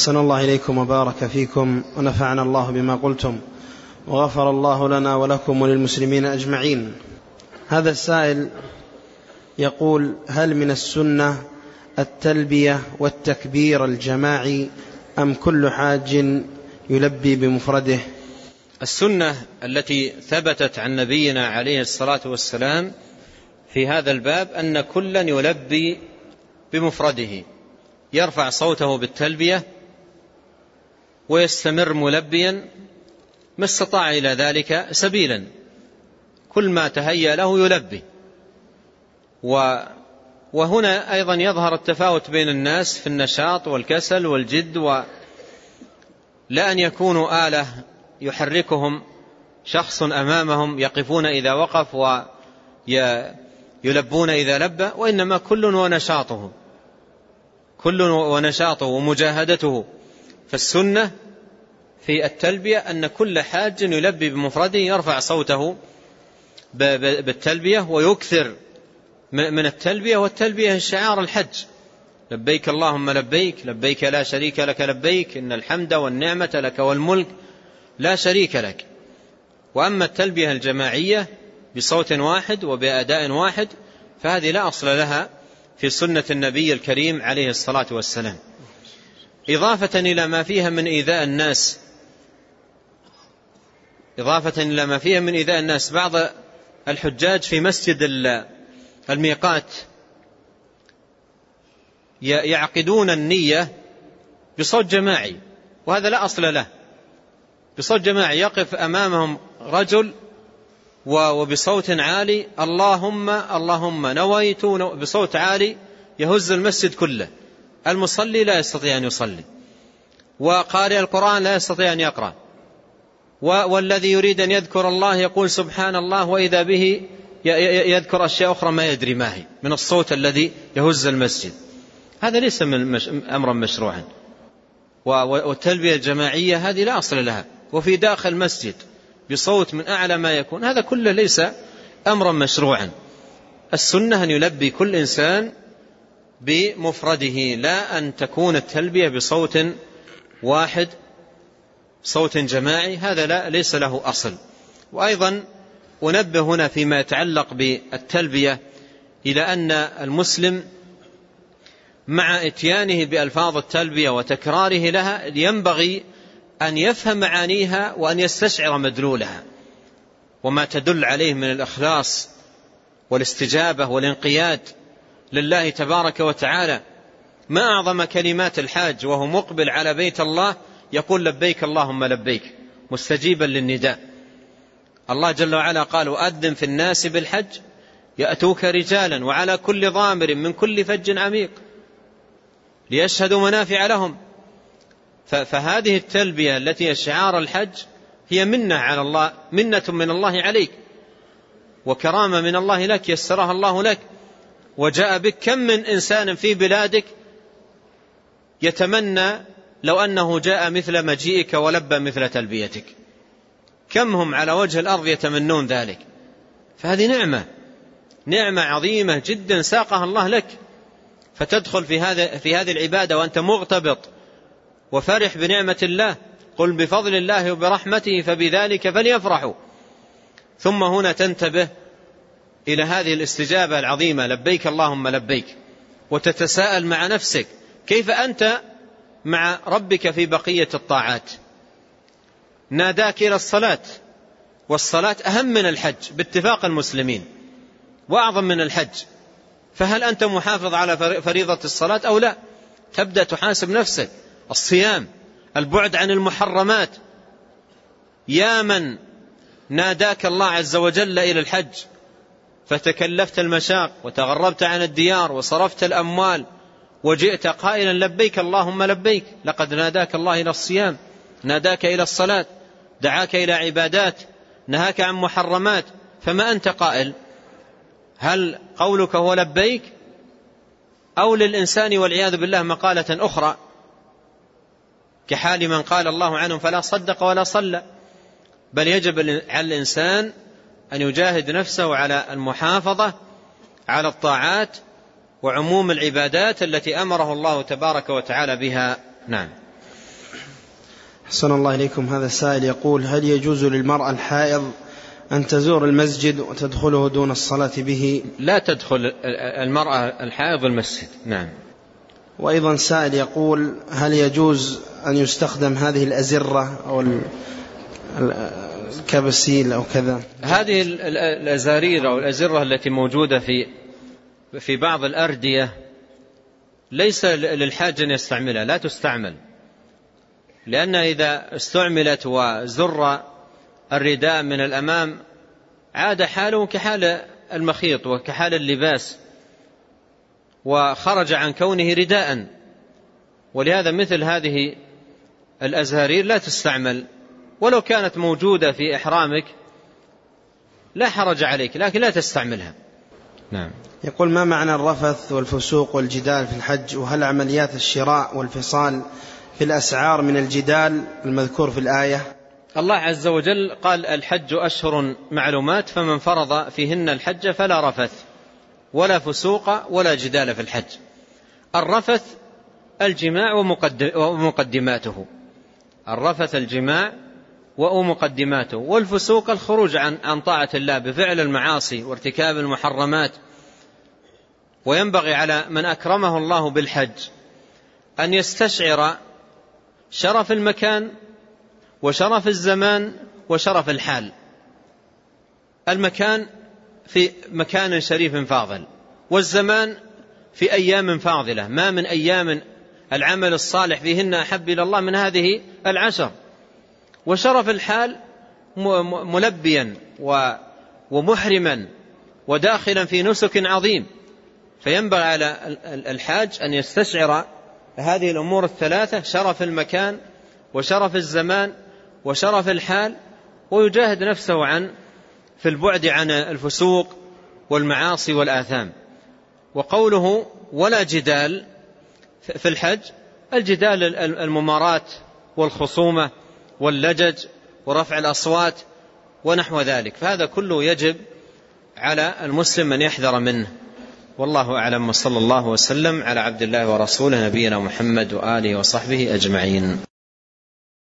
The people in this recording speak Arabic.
أحسن الله إليكم وبارك فيكم ونفعنا الله بما قلتم وغفر الله لنا ولكم وللمسلمين أجمعين. هذا السائل يقول هل من السنة التلبية والتكبير الجماعي أم كل حاج يلبي بمفرده؟ السنة التي ثبتت عن نبينا عليه الصلاة والسلام في هذا الباب أن كلا يلبي بمفرده يرفع صوته بالتلبية ويستمر ملبيا ما استطاع إلى ذلك سبيلا. كل ما تهيأ له يلبي. وهنا أيضا يظهر التفاوت بين الناس في النشاط والكسل والجد ولا أن يكونوا آلة يحركهم شخص أمامهم يقفون إذا وقف ويلبون إذا لبى وإنما كل ونشاطه كل ونشاطه ومجاهدته فالسنة في التلبية أن كل حاج يلبي بمفرده يرفع صوته بالتلبية ويكثر من التلبية والتلبية شعار الحج. لبيك اللهم لبيك لبيك لا شريك لك لبيك إن الحمد والنعمة لك والملك لا شريك لك. وأما التلبية الجماعية بصوت واحد وبأداء واحد فهذه لا أصل لها في سنة النبي الكريم عليه الصلاة والسلام. إضافة إلى ما فيها من إيذاء الناس. إضافة إلى ما فيها من إيذاء الناس. بعض الحجاج في مسجد الميقات يعقدون النية بصوت جماعي وهذا لا أصل له. بصوت جماعي يقف أمامهم رجل وبصوت عالي اللهم اللهم نويت بصوت عالي يهز المسجد كله. المصلي لا يستطيع أن يصلي وقارئ القرآن لا يستطيع أن يقرأ والذي يريد أن يذكر الله يقول سبحان الله وإذا به يذكر أشياء أخرى ما يدري ما هي من الصوت الذي يهز المسجد. هذا ليس من أمرا مشروعا. والتلبية الجماعية هذه لا أصل لها وفي داخل مسجد بصوت من أعلى ما يكون هذا كله ليس أمرا مشروعا. السنة أن يلبي كل إنسان بمفرده لا أن تكون التلبية بصوت واحد صوت جماعي هذا لا ليس له أصل. وأيضا أنبه هنا فيما يتعلق بالتلبية إلى أن المسلم مع إتيانه بألفاظ التلبية وتكراره لها ينبغي أن يفهم معانيها وأن يستشعر مدلولها. وما تدل عليه من الإخلاص والاستجابة والانقياد لله تبارك وتعالى. ما أعظم كلمات الحاج وهو مقبل على بيت الله يقول لبيك اللهم لبيك مستجيبا للنداء. الله جل وعلا قال وأذن في الناس بالحج يأتوك رجالا وعلى كل ضامر من كل فج عميق ليشهدوا منافع لهم. فهذه التلبية التي شعار الحج هي منة على الله منة من الله عليك وكرامة من الله لك يسرها الله لك. وجاء بك كم من إنسان في بلادك يتمنى لو أنه جاء مثل مجيئك ولبى مثل تلبيتك. كم هم على وجه الأرض يتمنون ذلك؟ فهذه نعمة نعمة عظيمة جدا ساقها الله لك. فتدخل في هذا في هذه العبادة وأنت مغتبط وفرح بنعمة الله. قل بفضل الله وبرحمته فبذلك فليفرحوا. ثم هنا تنتبه إلى هذه الاستجابة العظيمة لبيك اللهم لبيك وتتساءل مع نفسك كيف أنت مع ربك في بقية الطاعات؟ ناداك إلى الصلاة والصلاة أهم من الحج باتفاق المسلمين وأعظم من الحج فهل أنت محافظ على فريضة الصلاة أو لا؟ تبدأ تحاسب نفسك الصيام البعد عن المحرمات يا من ناداك الله عز وجل إلى الحج؟ فتكلفت المشاق وتغربت عن الديار وصرفت الأموال وجئت قائلا لبيك اللهم لبيك لقد ناداك الله إلى الصيام ناداك إلى الصلاة دعاك إلى عبادات نهاك عن محرمات فما أنت قائل؟ هل قولك هو لبيك؟ أو للإنسان والعياذ بالله مقالة أخرى؟ كحال من قال الله عنهم فلا صدق ولا صلى. بل يجب على الإنسان أن يجاهد نفسه على المحافظة على الطاعات وعموم العبادات التي أمره الله تبارك وتعالى بها. نعم. حسن الله إليكم. هذا السائل يقول هل يجوز للمرأة الحائض أن تزور المسجد وتدخله دون الصلاة به؟ لا تدخل المرأة الحائض المسجد. نعم. وأيضا سائل يقول هل يجوز أن يستخدم هذه الأزرة أو الكبسيل أو كذا. هذه الأزارير أو الأزرة التي موجودة في في بعض الأردية ليس للحاج أن يستعملها لا تستعمل. لأن إذا استعملت وزر الرداء من الأمام عاد حاله كحال المخيط وكحال اللباس وخرج عن كونه رداء. ولهذا مثل هذه الأزهارير لا تستعمل. ولو كانت موجودة في إحرامك لا حرج عليك لكن لا تستعملها. نعم. يقول ما معنى الرفث والفسوق والجدال في الحج؟ وهل عمليات الشراء والفصال في الأسعار من الجدال المذكور في الآية؟ الله عز وجل قال الحج أشهر معلومات فمن فرض فيهن الحج فلا رفث ولا فسوق ولا جدال في الحج. الرفث الجماع ومقدماته. الرفث الجماع ومقدماته. والفسوق الخروج عن عن طاعة الله بفعل المعاصي وارتكاب المحرمات. وينبغي على من أكرمه الله بالحج أن يستشعر شرف المكان وشرف الزمان وشرف الحال. المكان في مكان شريف فاضل والزمان في أيام فاضلة. ما من أيام العمل الصالح فيهن أحب إلى الله من هذه العشر. وشرف الحال ملبيا ومحرما وداخلا في نسك عظيم. فينبغي على الحاج أن يستشعر هذه الأمور الثلاثة شرف المكان وشرف الزمان وشرف الحال ويجاهد نفسه عن في البعد عن الفسوق والمعاصي والآثام. وقوله ولا جدال في الحج الجدال الممارات والخصومة واللجج ورفع الأصوات ونحو ذلك. فهذا كله يجب على المسلم أن يحذر منه. والله أعلم. وصلى الله وسلم على عبد الله ورسوله نبينا محمد وآله وصحبه أجمعين.